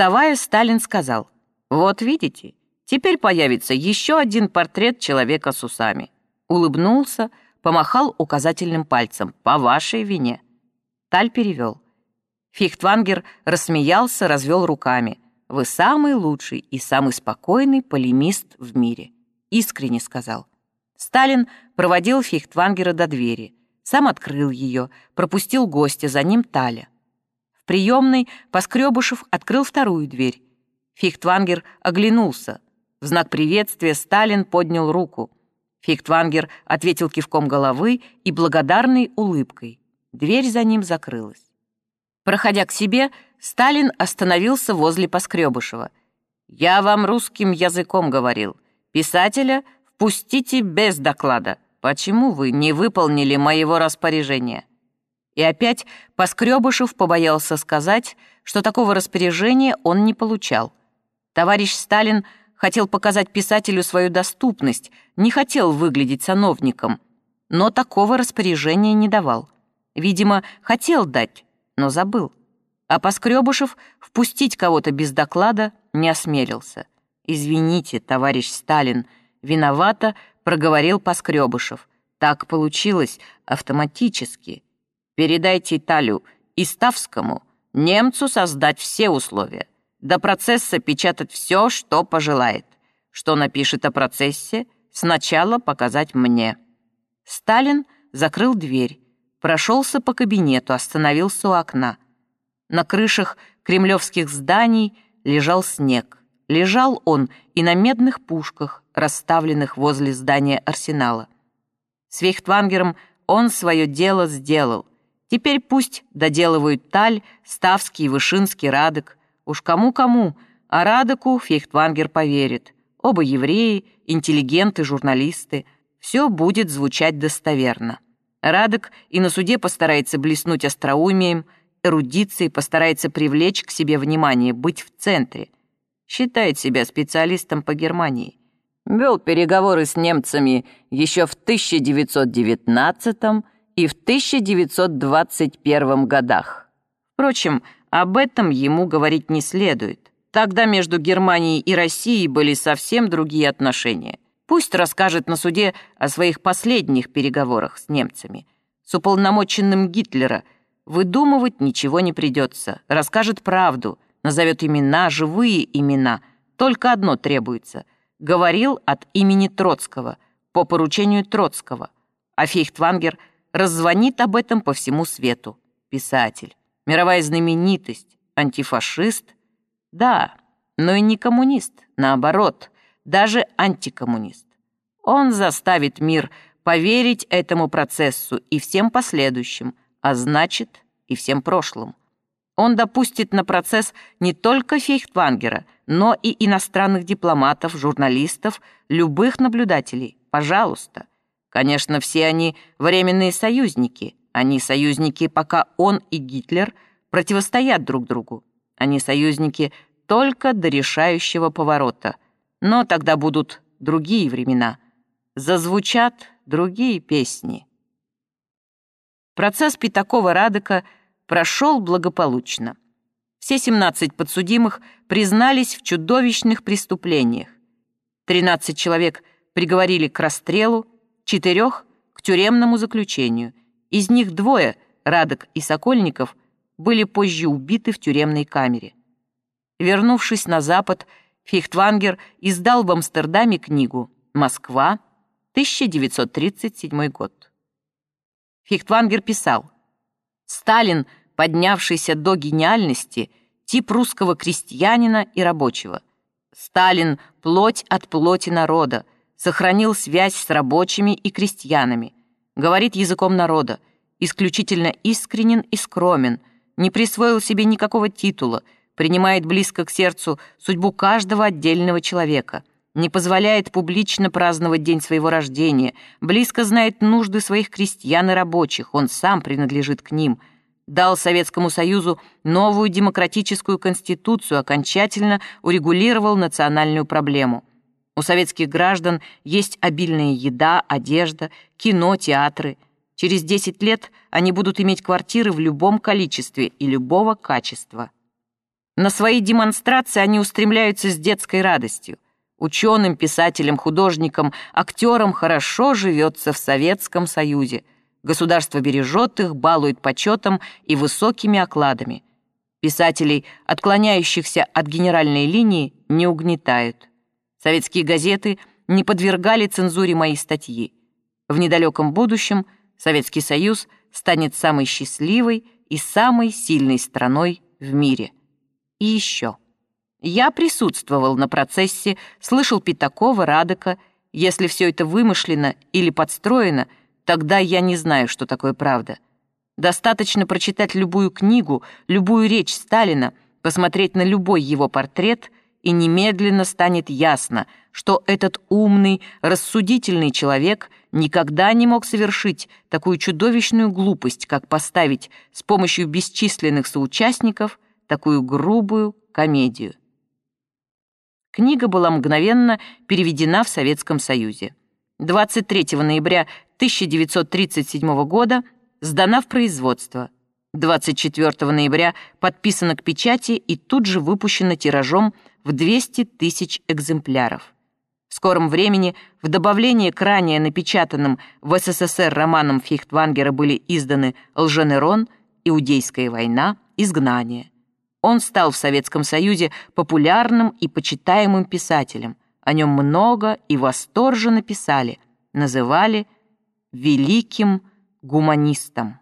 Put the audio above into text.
Вставая, Сталин сказал, «Вот видите, теперь появится еще один портрет человека с усами». Улыбнулся, помахал указательным пальцем, «По вашей вине». Таль перевел. Фихтвангер рассмеялся, развел руками. «Вы самый лучший и самый спокойный полемист в мире», — искренне сказал. Сталин проводил Фихтвангера до двери, сам открыл ее, пропустил гостя, за ним Таля. В приемной Поскребышев открыл вторую дверь. Фихтвангер оглянулся. В знак приветствия Сталин поднял руку. Фихтвангер ответил кивком головы и благодарной улыбкой. Дверь за ним закрылась. Проходя к себе, Сталин остановился возле Поскребышева. «Я вам русским языком говорил. Писателя впустите без доклада. Почему вы не выполнили моего распоряжения?» И опять Поскребышев побоялся сказать, что такого распоряжения он не получал. Товарищ Сталин хотел показать писателю свою доступность, не хотел выглядеть сановником, но такого распоряжения не давал. Видимо, хотел дать, но забыл. А Поскребышев впустить кого-то без доклада не осмелился. «Извините, товарищ Сталин, виновато», — проговорил Поскребышев. «Так получилось автоматически. Передайте Талю и Ставскому немцу создать все условия. До процесса печатать все, что пожелает. Что напишет о процессе, сначала показать мне». Сталин закрыл дверь, прошелся по кабинету, остановился у окна. На крышах кремлевских зданий лежал снег. Лежал он и на медных пушках, расставленных возле здания арсенала. С Вейхтвангером он свое дело сделал. Теперь пусть доделывают Таль, Ставский, Вышинский, Радек. Уж кому-кому, а Радеку Фейхтвангер поверит. Оба евреи, интеллигенты, журналисты. Все будет звучать достоверно. Радек и на суде постарается блеснуть остроумием, эрудицией, постарается привлечь к себе внимание, быть в центре. Считает себя специалистом по Германии. Вел переговоры с немцами еще в 1919 и в 1921 годах. Впрочем, об этом ему говорить не следует. Тогда между Германией и Россией были совсем другие отношения. Пусть расскажет на суде о своих последних переговорах с немцами. С уполномоченным Гитлера выдумывать ничего не придется. Расскажет правду, назовет имена, живые имена. Только одно требуется. Говорил от имени Троцкого, по поручению Троцкого. А Фейхтвангер раззвонит об этом по всему свету. Писатель, мировая знаменитость, антифашист. Да, но и не коммунист, наоборот – даже антикоммунист. Он заставит мир поверить этому процессу и всем последующим, а значит и всем прошлым. Он допустит на процесс не только Фейхтвангера, но и иностранных дипломатов, журналистов, любых наблюдателей. Пожалуйста. Конечно, все они временные союзники. Они союзники, пока он и Гитлер противостоят друг другу. Они союзники только до решающего поворота – но тогда будут другие времена. Зазвучат другие песни. Процесс Пятакова-Радека прошел благополучно. Все 17 подсудимых признались в чудовищных преступлениях. 13 человек приговорили к расстрелу, четырех — к тюремному заключению. Из них двое, Радок и Сокольников, были позже убиты в тюремной камере. Вернувшись на Запад, Фихтвангер издал в Амстердаме книгу «Москва, 1937 год». Фихтвангер писал «Сталин, поднявшийся до гениальности, тип русского крестьянина и рабочего. Сталин – плоть от плоти народа, сохранил связь с рабочими и крестьянами, говорит языком народа, исключительно искренен и скромен, не присвоил себе никакого титула – принимает близко к сердцу судьбу каждого отдельного человека, не позволяет публично праздновать день своего рождения, близко знает нужды своих крестьян и рабочих, он сам принадлежит к ним, дал Советскому Союзу новую демократическую конституцию, окончательно урегулировал национальную проблему. У советских граждан есть обильная еда, одежда, кино, театры. Через 10 лет они будут иметь квартиры в любом количестве и любого качества. На свои демонстрации они устремляются с детской радостью. Ученым, писателям, художникам, актерам хорошо живется в Советском Союзе. Государство бережет их, балует почетом и высокими окладами. Писателей, отклоняющихся от генеральной линии, не угнетают. Советские газеты не подвергали цензуре мои статьи. В недалеком будущем Советский Союз станет самой счастливой и самой сильной страной в мире. И еще. Я присутствовал на процессе, слышал Пятакова, Радека. Если все это вымышлено или подстроено, тогда я не знаю, что такое правда. Достаточно прочитать любую книгу, любую речь Сталина, посмотреть на любой его портрет, и немедленно станет ясно, что этот умный, рассудительный человек никогда не мог совершить такую чудовищную глупость, как поставить с помощью бесчисленных соучастников такую грубую комедию. Книга была мгновенно переведена в Советском Союзе. 23 ноября 1937 года сдана в производство. 24 ноября подписана к печати и тут же выпущена тиражом в 200 тысяч экземпляров. В скором времени в добавление к ранее напечатанным в СССР романам Фихтвангера были изданы «Лженерон», «Иудейская война», «Изгнание». Он стал в Советском Союзе популярным и почитаемым писателем. О нем много и восторженно писали, называли «великим гуманистом».